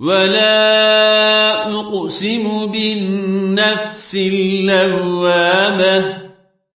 ولا أقسم بالنفس اللوامة